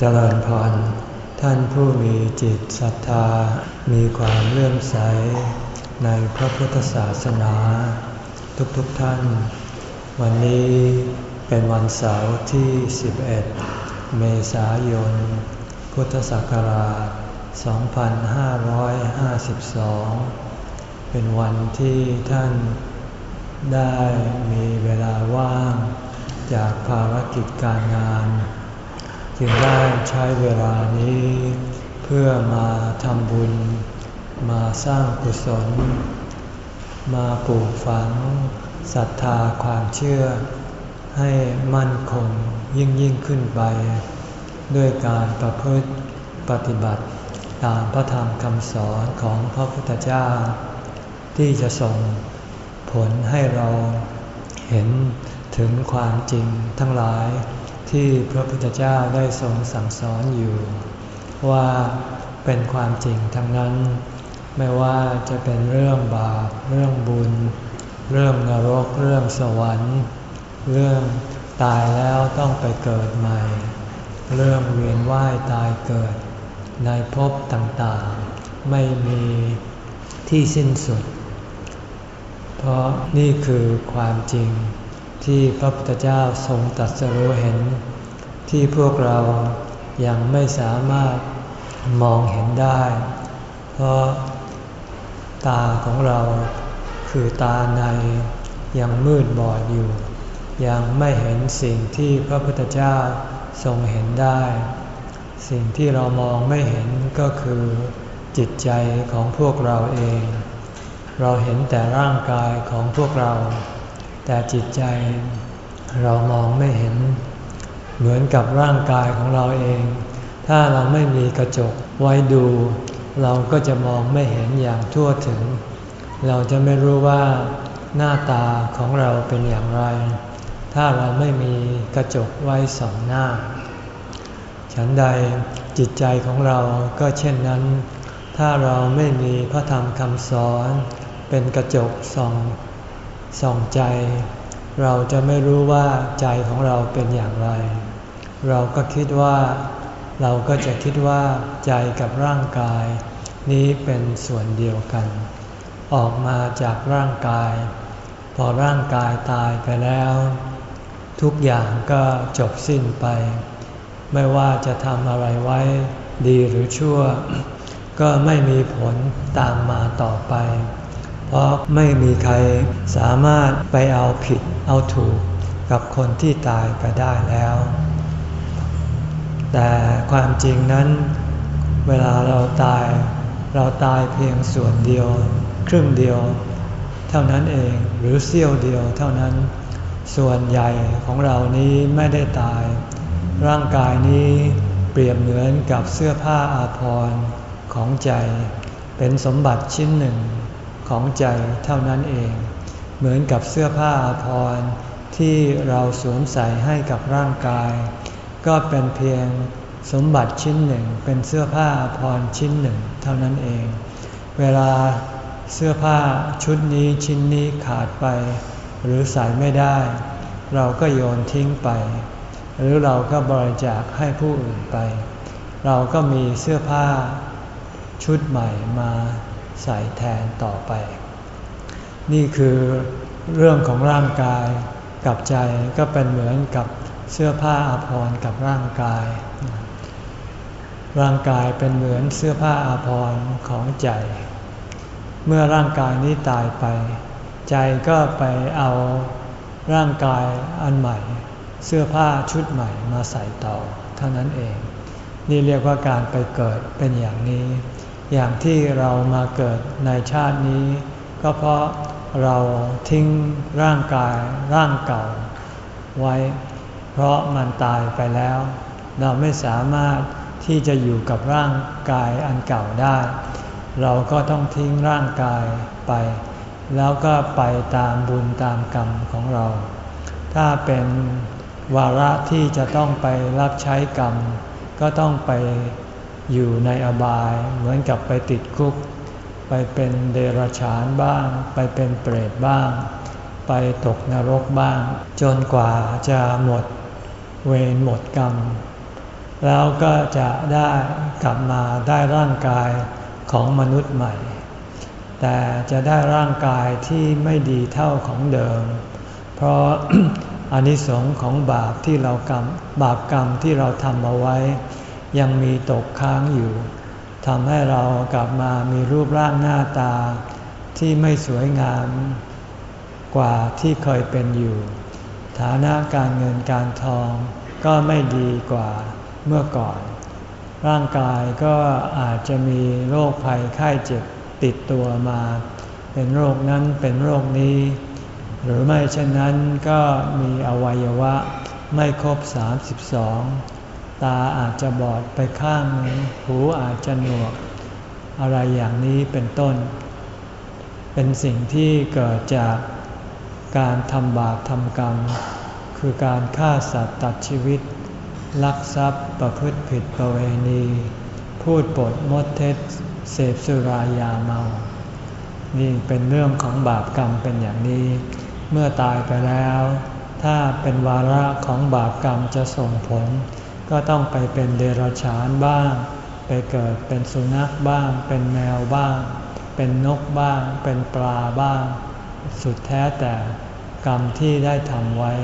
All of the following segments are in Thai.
เจริญพร ท่านผู้มีจิตศรัทธา มีความเลื่อมใส ในพระพุทธศาสนา ทุกๆทท่าน วันนี้เป็นวันเสาร์ที่ 11 เมษายน พุทธศักราช 2552 เป็นวันที่ท่านได้มีเวลาว่าง จากภารกิจการงาน จึงได้ใช้เวลานี้ เพื่อมาทำบุญ มาสร้างกุศล มาปลูกฝังศรัทธาความเชื่อ ให้มั่นคงยิ่งยิ่งขึ้นไป ด้วยการประพฤติปฏิบัติตามพระธรรมคำสอนของพระพุทธเจ้า ที่จะส่งผลให้เราเห็นถึงความจริงทั้งหลาย ที่พระพุทธเจ้าได้ทรงสั่งสอนอยู่ ว่าเป็นความจริงทั้งนั้น ไม่ว่าจะเป็นเรื่องบาปเรื่องบุญ เรื่องนรกเรื่องสวรรค์ เรื่องตายแล้วต้องไปเกิดใหม่ เรื่องเวียนว่ายตายเกิด ในภพต่างๆ ไม่มีที่สิ้นสุด เพราะนี่คือความจริง ที่พระพุทธเจ้าทรงตรัสรู้เห็น ที่พวกเรายังไม่สามารถมองเห็นได้ เพราะตาของเราคือตาในยังมืดบอดอยู่ ยังไม่เห็นสิ่งที่พระพุทธเจ้าทรงเห็นได้ สิ่งที่เรามองไม่เห็นก็คือจิตใจของพวกเราเอง เราเห็นแต่ร่างกายของพวกเรา แต่จิตใจเรามองไม่เห็น เหมือนกับร่างกายของเราเอง ถ้าเราไม่มีกระจกไว้ดู เราก็จะมองไม่เห็นอย่างทั่วถึง เราจะไม่รู้ว่าหน้าตาของเราเป็นอย่างไร ถ้าเราไม่มีกระจกไว้สองหน้า ฉันใดจิตใจของเราก็เช่นนั้น ถ้าเราไม่มีพระธรรมคำสอน เป็นกระจกส่อง ส่องใจ เราจะไม่รู้ว่าใจของเราเป็นอย่างไร เราก็คิดว่า เราก็จะคิดว่าใจกับร่างกาย นี้เป็นส่วนเดียวกัน ออกมาจากร่างกาย พอร่างกายตายไปแล้ว ทุกอย่างก็จบสิ้นไป ไม่ว่าจะทำอะไรไว้ดีหรือชั่ว ก็ไม่มีผลตามมาต่อไป เพราะไม่มีใครสามารถไปเอาผิดเอาถูกกับคนที่ตายไปได้แล้ว แต่ความจริงนั้น เวลาเราตาย เราตายเพียงส่วนเดียว ครึ่งเดียว เท่านั้นเองหรือเสี้ยวเดียวเท่านั้น ส่วนใหญ่ของเรานี้ไม่ได้ตาย ร่างกายนี้เปรียบเหมือนกับเสื้อผ้าอาภรณ์ของใจ เป็นสมบัติชิ้นหนึ่ง ของใจเท่านั้นเอง เหมือนกับเสื้อผ้าอาภรณ์ที่เราสวมใส่ให้กับร่างกาย ก็เป็นเพียงสมบัติชิ้นหนึ่งเป็นเสื้อผ้าอาภรณ์ชิ้นหนึ่งเท่านั้นเอง เวลาเสื้อผ้าชุดนี้ชิ้นนี้ขาดไป หรือใส่ไม่ได้ เราก็โยนทิ้งไป หรือเราก็บริจาคให้ผู้อื่นไป เราก็มีเสื้อผ้าชุดใหม่มา ใส่แทนต่อไป นี่คือเรื่องของร่างกายกับใจก็เป็นเหมือนกับเสื้อผ้าอาภรณ์กับร่างกาย ร่างกายเป็นเหมือนเสื้อผ้าอาภรณ์ของใจ เมื่อร่างกายนี้ตายไป ใจก็ไปเอาร่างกายอันใหม่ เสื้อผ้าชุดใหม่มาใส่ต่อเท่านั้นเอง นี่เรียกว่าการไปเกิดเป็นอย่างนี้ อย่างที่เรามาเกิดในชาตินี้ ก็เพราะเราทิ้งร่างกายร่างเก่า ไว้ เพราะมันตายไปแล้ว เราไม่สามารถที่จะอยู่กับร่างกายอันเก่าได้ เราก็ต้องทิ้งร่างกายไป แล้วก็ไปตามบุญตามกรรมของเรา ถ้าเป็นวาระที่จะต้องไปรับใช้กรรม ก็ต้องไป อยู่ในอบายเหมือนกับไปติดคุก ไปเป็นเดรัจฉานบ้าง ไปเป็นเปรตบ้าง ไปตกนรกบ้าง จนกว่าจะหมดเวรหมดกรรม แล้วก็จะได้กลับมาได้ร่างกายของมนุษย์ใหม่ แต่จะได้ร่างกายที่ไม่ดีเท่าของเดิม เพราะอานิสงส์ของบาปที่เรากรรมบาปกรรมที่เราทำเอาไว้ ยังมีตกค้างอยู่ทำให้เรากลับมามีรูปร่างหน้าตา ที่ไม่สวยงาม กว่าที่เคยเป็นอยู่ ฐานะการเงินการทองก็ไม่ดีกว่าเมื่อก่อน ร่างกายก็อาจจะมีโรคภัยไข้เจ็บติดตัวมา เป็นโรคนั้นเป็นโรคนี้ หรือไม่เช่นนั้นก็มีอวัยวะไม่ครบ 32 ตาอาจจะบอดไปข้างนึงหูอาจจะหนวก อะไรอย่างนี้เป็นต้น เป็นสิ่งที่เกิดจากการทำบาปทำกรรม คือการฆ่าสัตว์ตัดชีวิต ลักทรัพย์ประพฤติผิดประเวณี พูดปดมดเท็จเสพสุรายาเมา นี่เป็นเรื่องของบาปกรรมเป็นอย่างนี้ เมื่อตายไปแล้ว ถ้าเป็นวาระของบาปกรรมจะส่งผล ก็ต้องไปเป็นเดรัจฉานบ้าง ไปเกิดเป็นสุนัขบ้าง เป็นแมวบ้าง เป็นนกบ้าง เป็นปลาบ้าง สุดแท้แต่กรรมที่ได้ทำไว้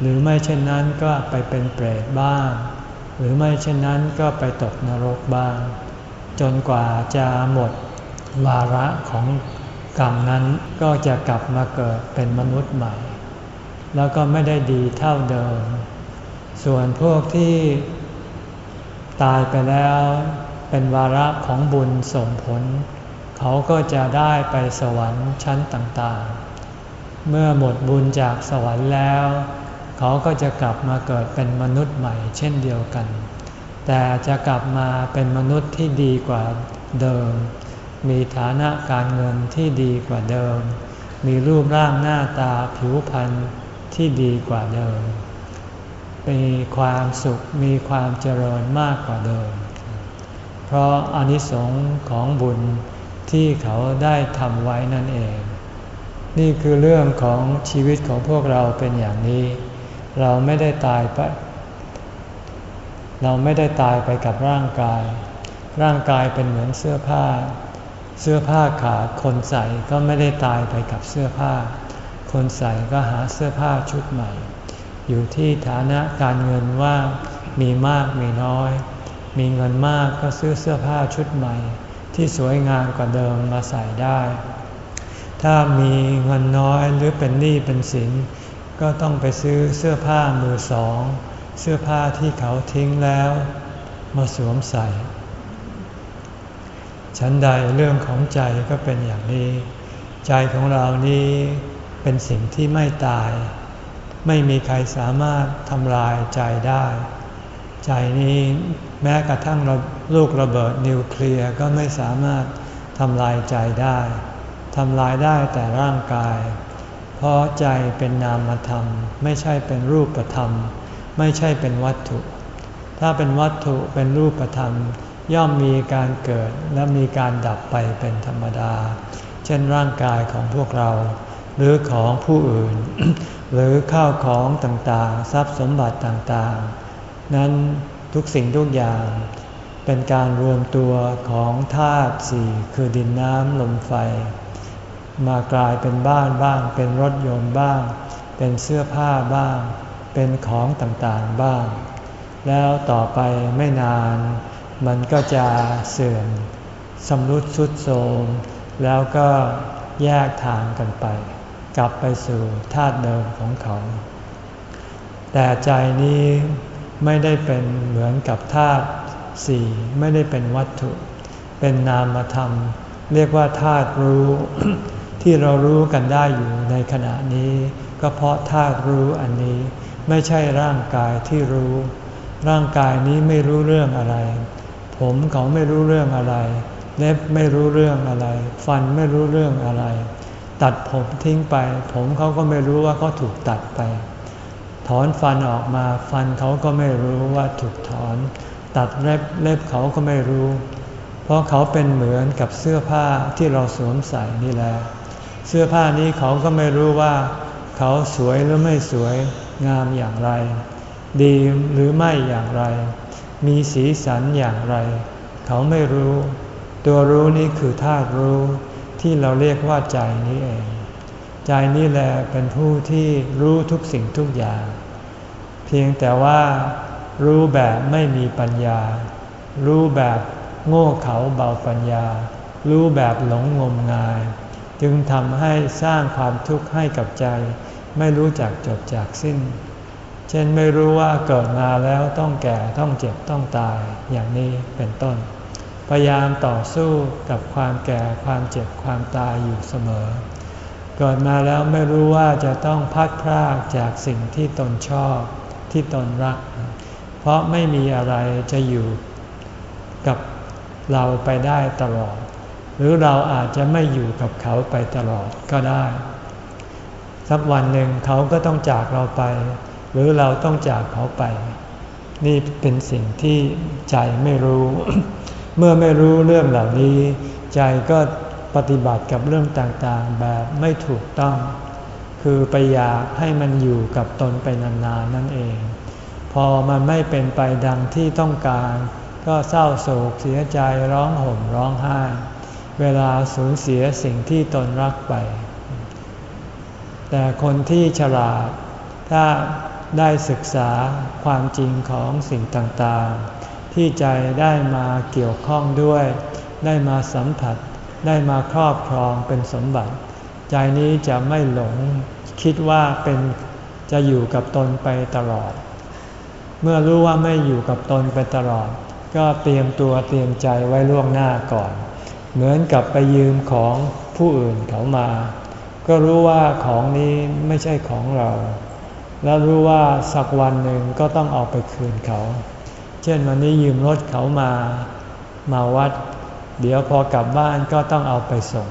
หรือไม่เช่นนั้นก็ไปเป็นเปรตบ้าง หรือไม่เช่นนั้นก็ไปตกนรกบ้าง จนกว่าจะหมดวาระของกรรมนั้นก็จะกลับมาเกิดเป็นมนุษย์ใหม่ แล้วก็ไม่ได้ดีเท่าเดิม ส่วนพวกที่ตายไปแล้วเป็นวาระของบุญส่งผล เขาก็จะได้ไปสวรรค์ชั้นต่างๆ เมื่อหมดบุญจากสวรรค์แล้ว เขาก็จะกลับมาเกิดเป็นมนุษย์ใหม่เช่นเดียวกัน แต่จะกลับมาเป็นมนุษย์ที่ดีกว่าเดิม มีฐานะการเงินที่ดีกว่าเดิม มีรูปร่างหน้าตาผิวพรรณที่ดีกว่าเดิม มีความสุขมีความเจริญมากกว่าเดิม เพราะอนิสงค์ของบุญที่เขาได้ทำไว้นั่นเอง นี่คือเรื่องของชีวิตของพวกเราเป็นอย่างนี้ เราไม่ได้ตายไป เราไม่ได้ตายไปกับร่างกาย ร่างกายเป็นเหมือนเสื้อผ้า เสื้อผ้าขาดคนใส่ก็ไม่ได้ตายไปกับเสื้อผ้า คนใส่ก็หาเสื้อผ้าชุดใหม่ อยู่ที่ฐานะการเงินว่ามีมากมีน้อย มีเงินมากก็ซื้อเสื้อผ้าชุดใหม่ ที่สวยงามกว่าเดิมมาใส่ได้ ถ้ามีเงินน้อยหรือเป็นหนี้เป็นสิน ก็ต้องไปซื้อเสื้อผ้ามือสอง เสื้อผ้าที่เขาทิ้งแล้ว มาสวมใส่ฉันใดเรื่องของใจก็เป็นอย่างนี้ ใจของเรานี้เป็นสิ่งที่ไม่ตาย ไม่มีใครสามารถทำลายใจได้ ใจนี้แม้กระทั่งลูกระเบิดนิวเคลียร์ก็ไม่สามารถทำลายใจได้ทำลายได้แต่ร่างกาย เพราะใจเป็นนามธรรม ไม่ใช่เป็นรูปธรรม ไม่ใช่เป็นวัตถุ ถ้าเป็นวัตถุเป็นรูปธรรม ย่อมมีการเกิดและมีการดับไปเป็นธรรมดา เช่นร่างกายของพวกเรา หรือของผู้อื่น หรือข้าวของต่างๆ ทรัพย์สมบัติต่างๆ นั้นทุกสิ่งทุกอย่าง เป็นการรวมตัวของธาตุสี่คือดินน้ำลมไฟ มากลายเป็นบ้านบ้าง เป็นรถยนต์บ้าง เป็นเสื้อผ้าบ้าง เป็นของต่างๆบ้าง แล้วต่อไปไม่นาน มันก็จะเสื่อมสำรุดสุดโทรมแล้วก็แยกทางกันไป กลับไปสู่ธาตุเดิมของเขา แต่ใจนี้ไม่ได้เป็นเหมือนกับธาตุสี่ไม่ได้เป็นวัตถุ เป็นนามธรรม เรียกว่าธาตุรู้ ที่เรารู้กันได้อยู่ในขณะนี้ ก็เพราะธาตุรู้อันนี้ไม่ใช่ร่างกายที่รู้ ร่างกายนี้ไม่รู้เรื่องอะไร ผมเขาไม่รู้เรื่องอะไร เล็บไม่รู้เรื่องอะไร ฟันไม่รู้เรื่องอะไร ตัดผมทิ้งไป ผมเขาก็ไม่รู้ว่าเขาถูกตัดไป ถอนฟันออกมาฟันเขาก็ไม่รู้ว่าถูกถอน ตัดเล็บเล็บเขาก็ไม่รู้ เพราะเขาเป็นเหมือนกับเสื้อผ้าที่เราสวมใส่นี่แหละเสื้อผ้านี้เขาก็ไม่รู้ว่า เขาสวยหรือไม่สวยงามอย่างไร ดีหรือไม่อย่างไร มีสีสันอย่างไร เขาไม่รู้ ตัวรู้นี่คือธาตุรู้ ที่เราเรียกว่าใจนี้เอง ใจนี่แหละเป็นผู้ที่รู้ทุกสิ่งทุกอย่าง เพียงแต่ว่ารู้แบบไม่มีปัญญา รู้แบบโง่เขลาเบาปัญญา รู้แบบหลงงมงาย จึงทำให้สร้างความทุกข์ให้กับใจ ไม่รู้จักจบจากสิ้น เช่นไม่รู้ว่าเกิดมาแล้วต้องแก่ต้องเจ็บต้องตายอย่างนี้เป็นต้น พยายามต่อสู้กับความแก่ความเจ็บความตายอยู่เสมอ เกิดมาแล้วไม่รู้ว่าจะต้องพัดพรากจากสิ่งที่ตนชอบที่ตนรัก เพราะไม่มีอะไรจะอยู่กับเราไปได้ตลอด หรือเราอาจจะไม่อยู่กับเขาไปตลอดก็ได้ สักวันหนึ่งเขาก็ต้องจากเราไป หรือเราต้องจากเขาไป นี่เป็นสิ่งที่ใจไม่รู้ เมื่อไม่รู้เรื่องเหล่านี้ ใจก็ปฏิบัติกับเรื่องต่างๆ แบบไม่ถูกต้อง คือไปอยากให้มันอยู่กับตนไปนานๆนั่นเอง พอมันไม่เป็นไปดังที่ต้องการ ก็เศร้าโศกเสียใจร้องห่มร้องไห้ เวลาสูญเสียสิ่งที่ตนรักไป แต่คนที่ฉลาด ถ้าได้ศึกษาความจริงของสิ่งต่างๆ ที่ใจได้มาเกี่ยวข้องด้วย ได้มาสัมผัส ได้มาครอบครองเป็นสมบัติ ใจนี้จะไม่หลง คิดว่าเป็นจะอยู่กับตนไปตลอด เมื่อรู้ว่าไม่อยู่กับตนไปตลอด ก็เตรียมตัวเตรียมใจไว้ล่วงหน้าก่อน เหมือนกับไปยืมของผู้อื่นเขามา ก็รู้ว่าของนี้ไม่ใช่ของเรา แล้วรู้ว่าสักวันหนึ่งก็ต้องเอาไปคืนเขา เช่นวันนี้ยืมรถเขามามาวัด เดี๋ยวพอกลับบ้านก็ต้องเอาไปส่ง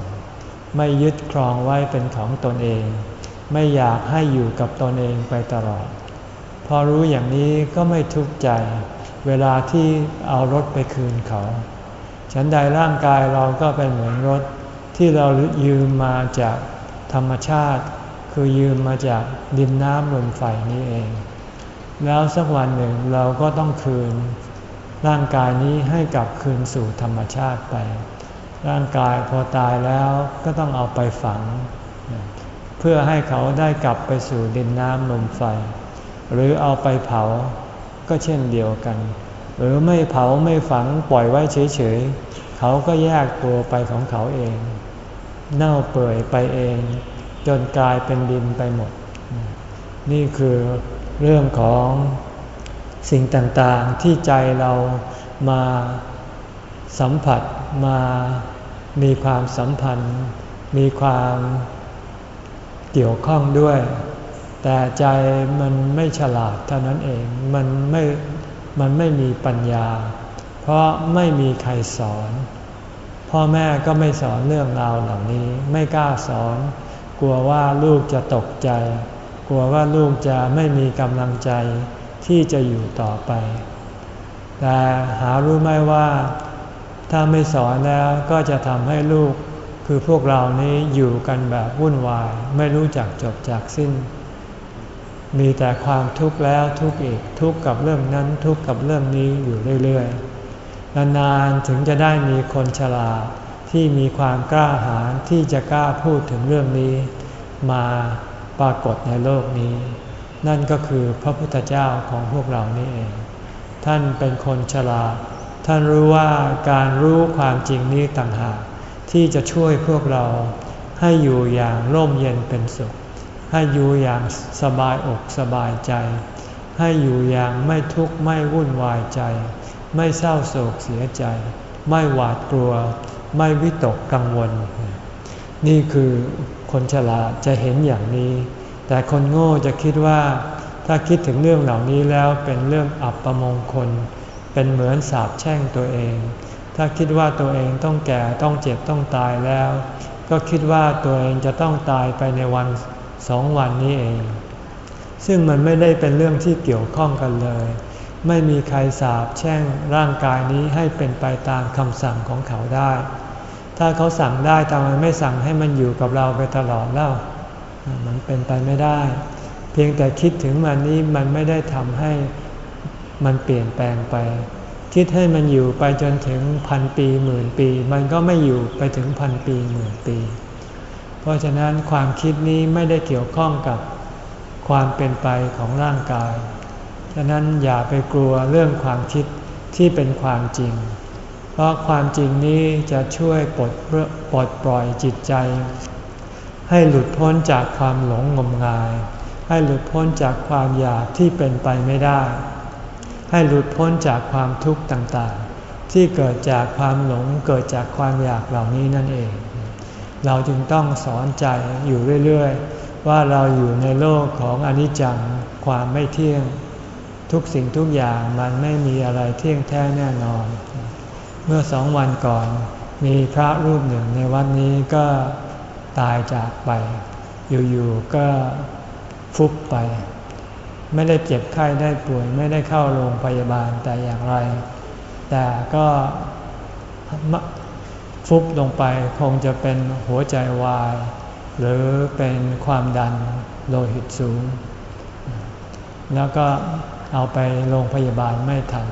ไม่ยึดครองไว้เป็นของตนเอง ไม่อยากให้อยู่กับตนเองไปตลอด พอรู้อย่างนี้ก็ไม่ทุกข์ใจ เวลาที่เอารถไปคืนเขา ฉันใดร่างกายเราก็เป็นเหมือนรถที่เรายืมมาจากธรรมชาติ คือยืมมาจากดินน้ำลมไฟนี้เอง แล้วสักวันหนึ่งเราก็ต้องคืน ร่างกายนี้ให้กลับคืนสู่ธรรมชาติไป ร่างกายพอตายแล้วก็ต้องเอาไปฝัง เพื่อให้เขาได้กลับไปสู่ดินน้ำลมไฟ หรือเอาไปเผาก็เช่นเดียวกัน หรือไม่เผาไม่ฝังปล่อยไว้เฉยๆ เขาก็แยกตัวไปของเขาเอง เน่าเปื่อยไปเอง จนกลายเป็นดินไปหมด นี่คือ เรื่องของสิ่งต่างๆที่ใจเรามาสัมผัสมามีความสัมพันธ์ มีความเกี่ยวข้องด้วย แต่ใจมันไม่ฉลาดเท่านั้นเองมันไม่มันไม่มีปัญญา เพราะไม่มีใครสอน พ่อแม่ก็ไม่สอนเรื่องราวเหล่านี้ ไม่กล้าสอน กลัวว่าลูกจะตกใจ กลัวว่าลูกจะไม่มีกำลังใจที่จะอยู่ต่อไป แต่หารู้ไหมว่าถ้าไม่สอนแล้วก็จะทำให้ลูกคือพวกเรานี้อยู่กันแบบวุ่นวาย ไม่รู้จักจบจากสิ้น มีแต่ความทุกข์แล้วทุกข์อีกทุกข์กับเรื่องนั้นทุกข์กับเรื่องนี้อยู่เรื่อยๆนานๆถึงจะได้มีคนฉลาดที่มีความกล้าหาญที่จะกล้าพูดถึงเรื่องนี้ มา ปรากฏในโลกนี้ นั่นก็คือพระพุทธเจ้าของพวกเรานี่เอง ท่านเป็นคนฉลาด ท่านรู้ว่าการรู้ความจริงนี้ต่างหากที่จะช่วยพวกเราให้อยู่อย่างร่มเย็นเป็นสุข ให้อยู่อย่างสบายอกสบายใจ ให้อยู่อย่างไม่ทุกข์ไม่วุ่นวายใจ ไม่เศร้าโศกเสียใจ ไม่หวาดกลัว ไม่วิตกกังวล นี่คือ คนฉลาดจะเห็นอย่างนี้ แต่คนโง่จะคิดว่า ถ้าคิดถึงเรื่องเหล่านี้แล้วเป็นเรื่องอับประมงคล เป็นเหมือนสาบแช่งตัวเอง ถ้าคิดว่าตัวเองต้องแก่ต้องเจ็บต้องตายแล้ว ก็คิดว่าตัวเองจะต้องตายไปในวันสองวันนี้เอง ซึ่งมันไม่ได้เป็นเรื่องที่เกี่ยวข้องกันเลย ไม่มีใครสาบแช่งร่างกายนี้ให้เป็นไปตามคำสั่งของเขาได้ ถ้าเขาสั่งได้ทำไมไม่สั่งให้มันอยู่กับเราไปตลอดเล่า มันเป็นไปไม่ได้ เพียงแต่คิดถึงมันนี้มันไม่ได้ทำให้มันเปลี่ยนแปลงไป คิดให้มันอยู่ไปจนถึงพันปีหมื่นปี มันก็ไม่อยู่ไปถึงพันปีหมื่นปี เพราะฉะนั้นความคิดนี้ไม่ได้เกี่ยวข้องกับความเป็นไปของร่างกาย ฉะนั้นอย่าไปกลัวเรื่องความคิดที่เป็นความจริง เพราะความจริงนี้จะช่วยปลดปลดปล่อยจิตใจ ให้หลุดพ้นจากความหลงงมงาย ให้หลุดพ้นจากความอยากที่เป็นไปไม่ได้ ให้หลุดพ้นจากความทุกข์ต่างๆ ที่เกิดจากความหลงเกิดจากความอยากเหล่านี้นั่นเอง เราจึงต้องสอนใจอยู่เรื่อยๆ ว่าเราอยู่ในโลกของอนิจจังความไม่เที่ยง ทุกสิ่งทุกอย่างมันไม่มีอะไรเที่ยงแท้แน่นอน เมื่อสองวันก่อน มีพระรูปหนึ่งในวันนี้ก็ตายจากไป อยู่ๆก็ฟุบไป ไม่ได้เจ็บไข้ได้ป่วย ไม่ได้เข้าโรงพยาบาลแต่อย่างไร แต่ก็ฟุบลงไปคงจะเป็นหัวใจวาย หรือเป็นความดันโลหิตสูง แล้วก็เอาไปโรงพยาบาลไม่ทัน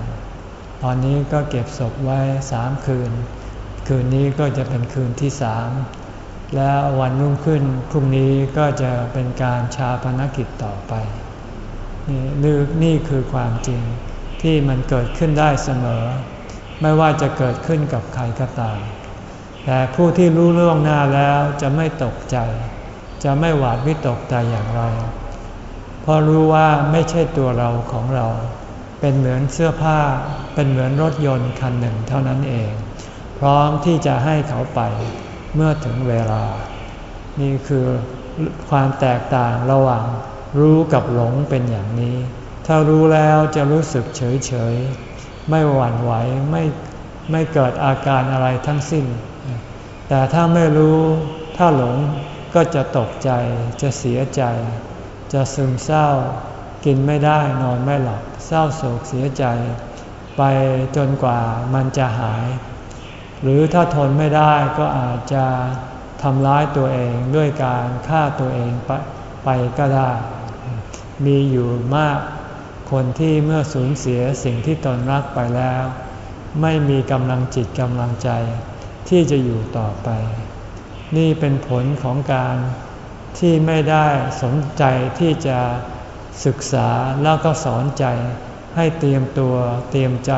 ตอนนี้ก็เก็บศพไว้สามคืน คืนนี้ก็จะเป็นคืนที่สามแล้ววันรุ่งขึ้นพรุ่งนี้ก็จะเป็นการชาพนกิจต่อไป นี่นี่คือความจริงที่มันเกิดขึ้นได้เสมอ ไม่ว่าจะเกิดขึ้นกับใครก็ตาม แต่ผู้ที่รู้เรื่องหน้าแล้วจะไม่ตกใจ จะไม่หวาดวิตกใจอย่างไร เพราะรู้ว่าไม่ใช่ตัวเราของเรา เป็นเหมือนเสื้อผ้า เป็นเหมือนรถยนต์คันหนึ่งเท่านั้นเอง พร้อมที่จะให้เขาไปเมื่อถึงเวลา นี่คือความแตกต่างระหว่างรู้กับหลงเป็นอย่างนี้ ถ้ารู้แล้วจะรู้สึกเฉยเฉยไม่หวั่นไหวไม่ไม่เกิดอาการอะไรทั้งสิ้น แต่ถ้าไม่รู้ถ้าหลงก็จะตกใจ จะเสียใจ จะซึมเศร้า กินไม่ได้นอนไม่หลับเศร้าโศกเสียใจ ไปจนกว่ามันจะหาย หรือถ้าทนไม่ได้ก็อาจจะทำร้ายตัวเองด้วยการฆ่าตัวเองไปไปก็ได้ มีอยู่มากคนที่เมื่อสูญเสียสิ่งที่ตนรักไปแล้ว ไม่มีกำลังจิตกำลังใจ ที่จะอยู่ต่อไป นี่เป็นผลของการที่ไม่ได้สนใจที่จะ ศึกษาแล้วก็สอนใจให้เตรียมตัวเตรียมใจ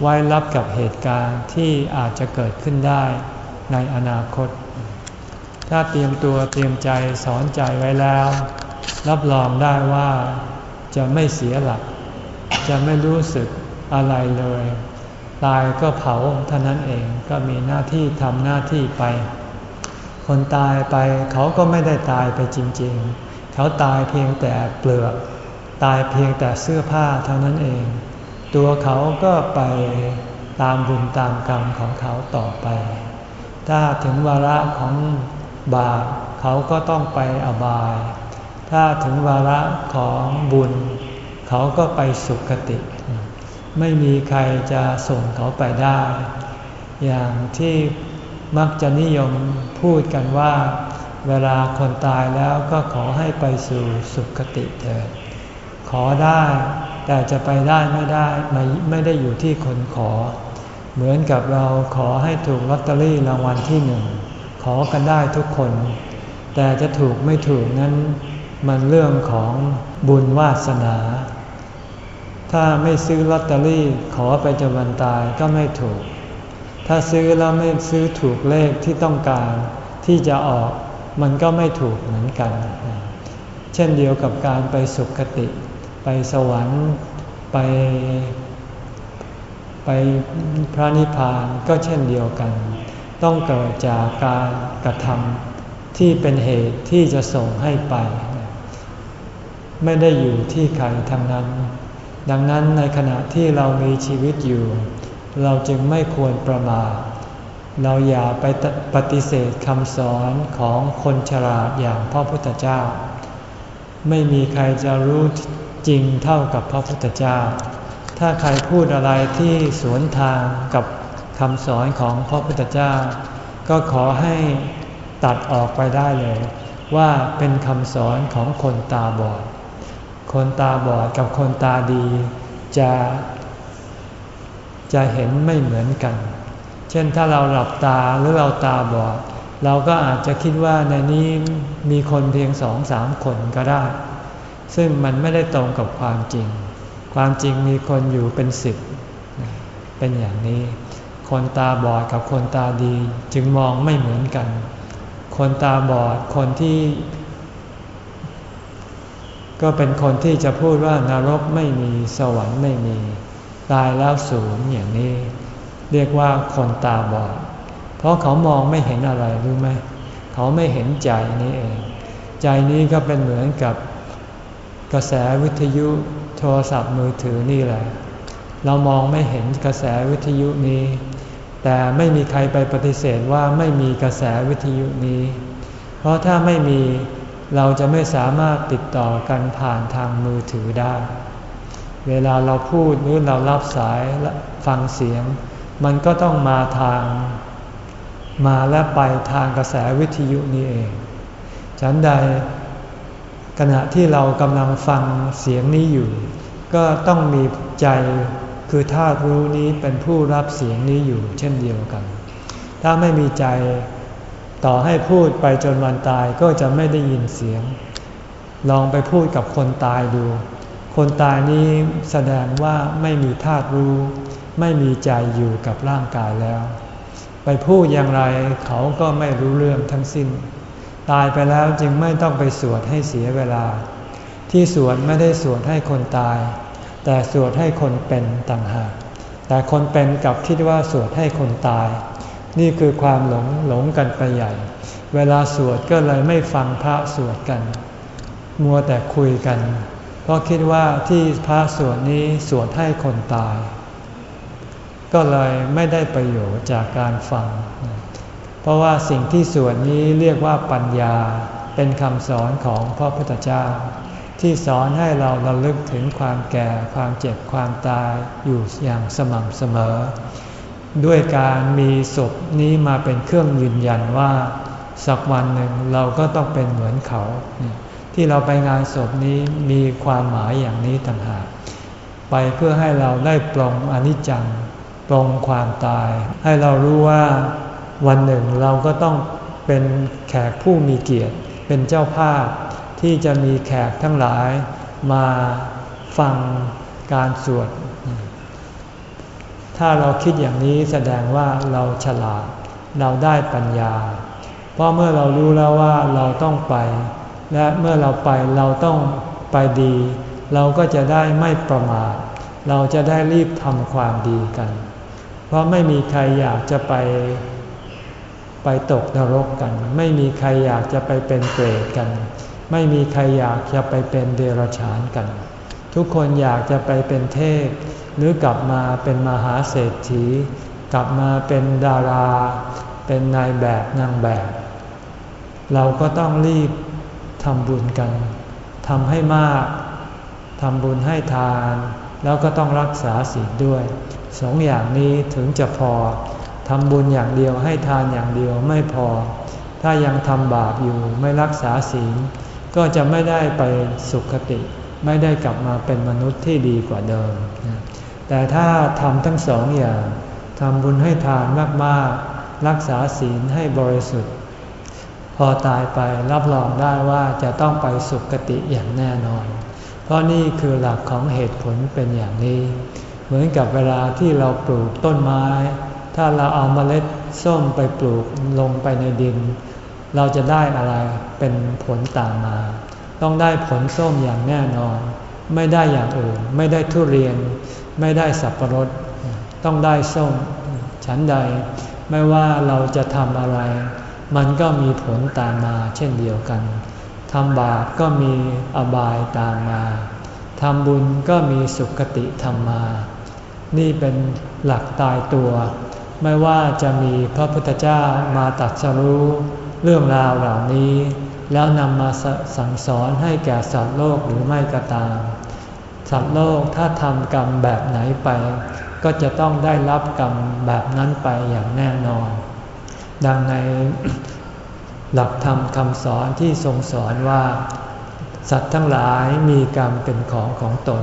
ไว้รับกับเหตุการณ์ที่อาจจะเกิดขึ้นได้ในอนาคต ถ้าเตรียมตัวเตรียมใจสอนใจไว้แล้ว รับรองได้ว่าจะไม่เสียหลัก จะไม่รู้สึกอะไรเลย ตายก็เผาเท่านั้นเองก็มีหน้าที่ทำหน้าที่ไป คนตายไปเขาก็ไม่ได้ตายไปจริง ๆ เขาตายเพียงแต่เปลือก ตายเพียงแต่เสื้อผ้าเท่านั้นเอง ตัวเขาก็ไปตามบุญตามกรรมของเขาต่อไป ถ้าถึงวาระของบาปเขาก็ต้องไปอบาย ถ้าถึงวาระของบุญ เขาก็ไปสุคติ ไม่มีใครจะส่งเขาไปได้ อย่างที่มักจะนิยมพูดกันว่า เวลาคนตายแล้วก็ขอให้ไปสู่สุคติเถิด ขอได้แต่จะไปได้ไม่ได้ไม่ไม่ได้อยู่ที่คนขอ เหมือนกับเราขอให้ถูกลอตเตอรี่รางวัลที่หนึ่งขอกันได้ทุกคน แต่จะถูกไม่ถูกนั้นมันเรื่องของบุญวาสนา ถ้าไม่ซื้อลอตเตอรี่ขอไปจนวันตายก็ไม่ถูก ถ้าซื้อแล้วไม่ซื้อถูกเลขที่ต้องการที่จะออก มันก็ไม่ถูกเหมือนกัน เช่นเดียวกับการไปสุคติ ไปสวรรค์ไป ไปพระนิพพานก็เช่นเดียวกัน ต้องเกิดจากการกระทำที่เป็นเหตุที่จะส่งให้ไป ไม่ได้อยู่ที่ใครทั้งนั้น ดังนั้นในขณะที่เรามีชีวิตอยู่ เราจึงไม่ควรประมาท เราอย่าไปปฏิเสธคำสอนของคนฉลาดอย่างพระพุทธเจ้า ไม่มีใครจะรู้จริงเท่ากับพระพุทธเจ้า ถ้าใครพูดอะไรที่สวนทางกับคำสอนของพระพุทธเจ้า ก็ขอให้ตัดออกไปได้เลย ว่าเป็นคำสอนของคนตาบอด คนตาบอดกับคนตาดีจะจะเห็นไม่เหมือนกัน ช่นถ้าเราหลับตาหรือเราตาบอด เราก็อาจจะคิดว่าในนี้มีคนเพียงสองสามคนก็ได้ ซึ่งมันไม่ได้ตรงกับความจริง ความจริงมีคนอยู่เป็นสิบเป็นอย่างนี้ คนตาบอดกับคนตาดีจึงมองไม่เหมือนกัน คนตาบอดคนที่ ก็เป็นคนที่จะพูดว่านรกไม่มีสวรรค์ไม่มี ตายแล้วสูญอย่างนี้ เรียกว่าคนตาบอด เพราะเขามองไม่เห็นอะไรรู้ไหม เขาไม่เห็นใจนี้เอง ใจนี้ก็เป็นเหมือนกับกระแสวิทยุโทรศัพท์มือถือนี่แหละ เรามองไม่เห็นกระแสวิทยุนี้ แต่ไม่มีใครไปปฏิเสธว่าไม่มีกระแสวิทยุนี้ เพราะถ้าไม่มีเราจะไม่สามารถติดต่อกันผ่านทางมือถือได้ เวลาเราพูดหรือเรารับสายฟังเสียง มันก็ต้องมาทาง มาและไปทางกระแสวิทยุนี้เอง ฉันใดขณะที่เรากำลังฟังเสียงนี้อยู่ ก็ต้องมีใจคือธาตุรู้นี้เป็นผู้รับเสียงนี้อยู่ เช่นเดียวกัน ถ้าไม่มีใจต่อให้พูดไปจนวันตายก็จะไม่ได้ยินเสียง ลองไปพูดกับคนตายดู คนตายนี้แสดงว่าไม่มีธาตุรู้ ไม่มีใจอยู่กับร่างกายแล้ว ไปพูดอย่างไรเขาก็ไม่รู้เรื่องทั้งสิ้น ตายไปแล้วจึงไม่ต้องไปสวดให้เสียเวลา ที่สวดไม่ได้สวดให้คนตาย แต่สวดให้คนเป็นต่างหาก แต่คนเป็นกับคิดว่าสวดให้คนตาย นี่คือความหลงหลงกันไปใหญ่ เวลาสวดก็เลยไม่ฟังพระสวดกัน มัวแต่คุยกัน เพราะคิดว่าที่พระสวดนี้สวดให้คนตาย ก็เลยไม่ได้ประโยชน์จากการฟัง เพราะว่าสิ่งที่สวดนี้เรียกว่าปัญญาเป็นคำสอนของพระพุทธเจ้า ที่สอนให้เราระลึกถึงความแก่ความเจ็บความตายอยู่อย่างสม่ำเสมอ ด้วยการมีศพนี้มาเป็นเครื่องยืนยันว่า สักวันหนึ่งเราก็ต้องเป็นเหมือนเขา ที่เราไปงานศพนี้มีความหมายอย่างนี้ต่างหากไปเพื่อให้เราได้ปลงอนิจจัง ปลงความตาย ให้เรารู้ว่าวันหนึ่งเราก็ต้องเป็นแขกผู้มีเกียรติ เป็นเจ้าภาพที่จะมีแขกทั้งหลายมาฟังการสวด ถ้าเราคิดอย่างนี้แสดงว่าเราฉลาด เราได้ปัญญา เพราะเมื่อเรารู้แล้วว่าเราต้องไป และเมื่อเราไปเราต้องไปดี เราก็จะได้ไม่ประมาท เราจะได้รีบทำความดีกัน ราะไม่มีใครอยากจะไปไปตกนรกกัน ไม่มีใครอยากจะไปเป็นเปรตกัน ไม่มีใครอยากจะไปเป็นเดรัจฉานกัน ทุกคนอยากจะไปเป็นเทพ หรือกลับมาเป็นมหาเศรษฐี กลับมาเป็นดารา เป็นนายแบบนางแบบ เราก็ต้องรีบทำบุญกันทำให้มาก ทำบุญให้ทาน แล้วก็ต้องรักษาศีลด้วย สองอย่างนี้ถึงจะพอทำบุญอย่างเดียวให้ทานอย่างเดียวไม่พอ ถ้ายังทำบาปอยู่ไม่รักษาศีล ก็จะไม่ได้ไปสุขติ ไม่ได้กลับมาเป็นมนุษย์ที่ดีกว่าเดิม แต่ถ้าทำทั้งสองอย่างทำบุญให้ทานมากๆ รักษาศีลให้บริสุทธิ์ พอตายไปรับรองได้ว่าจะต้องไปสุคติอย่างแน่นอน เพราะนี่คือหลักของเหตุผลเป็นอย่างนี้ เหมือนกับเวลาที่เราปลูกต้นไม้ ถ้าเราเอาเมล็ดส้มไปปลูกลงไปในดิน เราจะได้อะไรเป็นผลตามมา ต้องได้ผลส้มอย่างแน่นอน ไม่ได้อย่างอื่น ไม่ได้ทุเรียน ไม่ได้สับปะรด ต้องได้ส้ม ฉันใด ไม่ว่าเราจะทำอะไร มันก็มีผลตามมาเช่นเดียวกัน ทำบาปก็มีอบายตามมา ทำบุญก็มีสุคติธรรมมา นี่เป็นหลักตายตัว ไม่ว่าจะมีพระพุทธเจ้ามาตัดสรู้เรื่องราวเหล่านี้ แล้วนำมาสั่งสอนให้แก่สัตว์โลกหรือไม่ก็ตาม สัตว์โลกถ้าทำกรรมแบบไหนไป ก็จะต้องได้รับกรรมแบบนั้นไปอย่างแน่นอน ดังใน หลักธรรมคำสอนที่ทรงสอนว่า สัตว์ทั้งหลายมีกรรมเป็นของของตน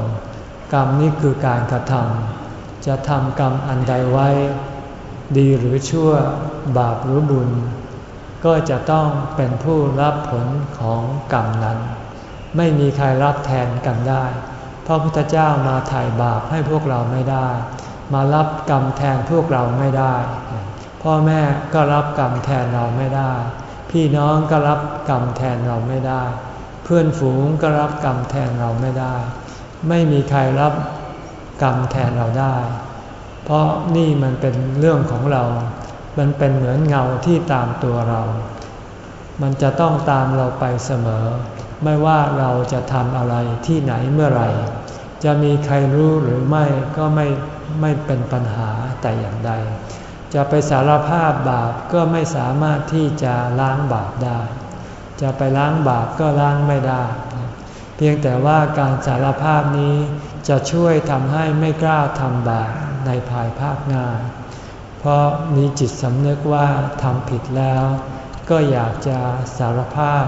กรรมนี้คือการกระทำจะทำกรรมอันใดไว้ ดีหรือชั่วบาปหรือบุญ ก็จะต้องเป็นผู้รับผลของกรรมนั้น ไม่มีใครรับแทนกันได้พระพุทธเจ้ามาถ่ายบาปให้พวกเราไม่ได้ มารับกรรมแทนพวกเราไม่ได้ พ่อแม่ก็รับกรรมแทนเราไม่ได้ พี่น้องก็รับกรรมแทนเราไม่ได้ เพื่อนฝูงก็รับกรรมแทนเราไม่ได้ ไม่มีใครรับกรรมแทนเราได้ เพราะนี่มันเป็นเรื่องของเรา มันเป็นเหมือนเงาที่ตามตัวเรา มันจะต้องตามเราไปเสมอ ไม่ว่าเราจะทำอะไรที่ไหนเมื่อไหร่ จะมีใครรู้หรือไม่ก็ไม่ไม่เป็นปัญหาแต่อย่างใด จะไปสารภาพบาปก็ไม่สามารถที่จะล้างบาปได้ จะไปล้างบาปก็ล้างไม่ได้ เพียงแต่ว่าการสารภาพนี้จะช่วยทำให้ไม่กล้าทำบาปในภายภาคหน้า เพราะมีจิตสำนึกว่าทำผิดแล้ว ก็อยากจะสารภาพ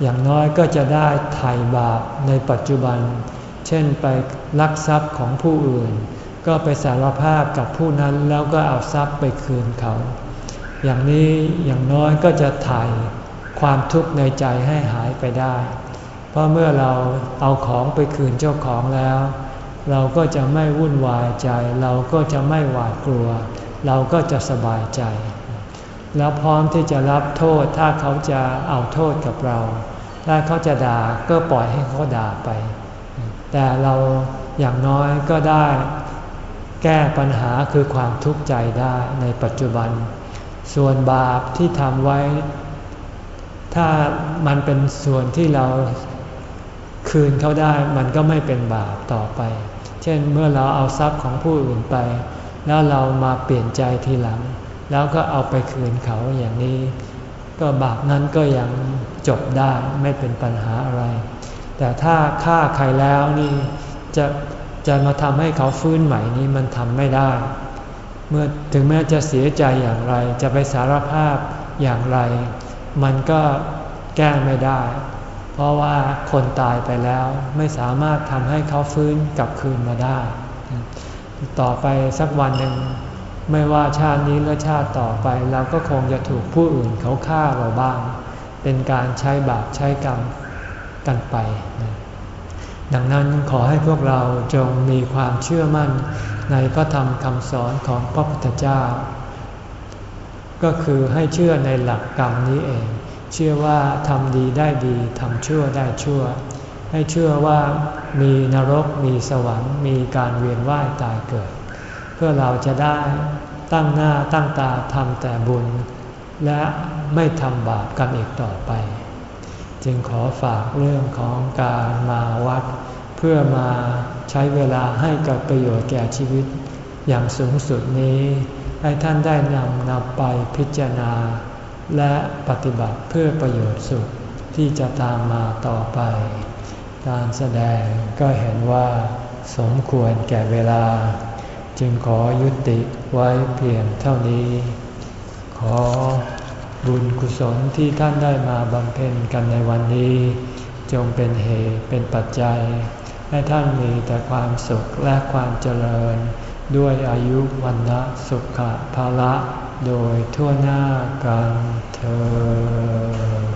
อย่างน้อยก็จะได้ไถ่บาปในปัจจุบัน เช่นไปลักทรัพย์ของผู้อื่น ก็ไปสารภาพกับผู้นั้นแล้วก็เอาทรัพย์ไปคืนเขา อย่างนี้อย่างน้อยก็จะไถ่ความทุกข์ในใจให้หายไปได้ เพราะเมื่อเราเอาของไปคืนเจ้าของแล้ว เราก็จะไม่วุ่นวายใจ เราก็จะไม่หวาดกลัว เราก็จะสบายใจ แล้วพร้อมที่จะรับโทษถ้าเขาจะเอาโทษกับเรา ถ้าเขาจะด่าก็ปล่อยให้เขาด่าไป แต่เราอย่างน้อยก็ได้ แก้ปัญหาคือความทุกข์ใจได้ในปัจจุบัน ส่วนบาปที่ทำไว้ ถ้ามันเป็นส่วนที่เราคืนเขาได้มันก็ไม่เป็นบาปต่อไป เช่นเมื่อเราเอาทรัพย์ของผู้อื่นไป แล้วเรามาเปลี่ยนใจทีหลัง แล้วก็เอาไปคืนเขาอย่างนี้ ก็บาปนั้นก็ยังจบได้ไม่เป็นปัญหาอะไร แต่ถ้าฆ่าใครแล้วนี่จะ จะมาทำให้เขาฟื้นใหม่นี้มันทำไม่ได้ เมื่อถึงแม้จะเสียใจอย่างไร จะไปสารภาพอย่างไร มันก็แก้ไม่ได้ เพราะว่าคนตายไปแล้วไม่สามารถทำให้เขาฟื้นกลับคืนมาได้ ต่อไปสักวันหนึ่งไม่ว่าชาตินี้หรือชาติต่อไปเราก็คงจะถูกผู้อื่นเขาฆ่าเราบ้าง เป็นการใช้บาปใช้กรรมกันไป ดังนั้นขอให้พวกเราจงมีความเชื่อมั่นในพระธรรมคำสอนของพระพุทธเจ้า ก็คือให้เชื่อในหลักกรรมนี้เอง เชื่อว่าทำดีได้ดีทำชั่วได้ชั่ว ให้เชื่อว่ามีนรกมีสวรรค์ มีการเวียนว่ายตายเกิด เพื่อเราจะได้ตั้งหน้าตั้งตาทำแต่บุญ และไม่ทำบาปกันอีกต่อไป จึงขอฝากเรื่องของการมาวัด พื่อมาใช้เวลาให้กับประโยชน์แก่ชีวิต อย่างสูงสุดนี้ ให้ท่านได้นำนำไปพิจารณา และปฏิบัติเพื่อประโยชน์สุขที่จะตามมาต่อไป การแสดงก็เห็นว่า สมควรแก่เวลา จึงขอยุติไว้เพียงเท่านี้ ขอบุญกุศลที่ท่านได้มาบำเพ็ญกันในวันนี้ จงเป็นเหตุเป็นปัจจัย ให้ท่านมีแต่ความสุขและความเจริญ ด้วยอายุวันละสุขภาละ โดยทั่วหน้ากันเธอ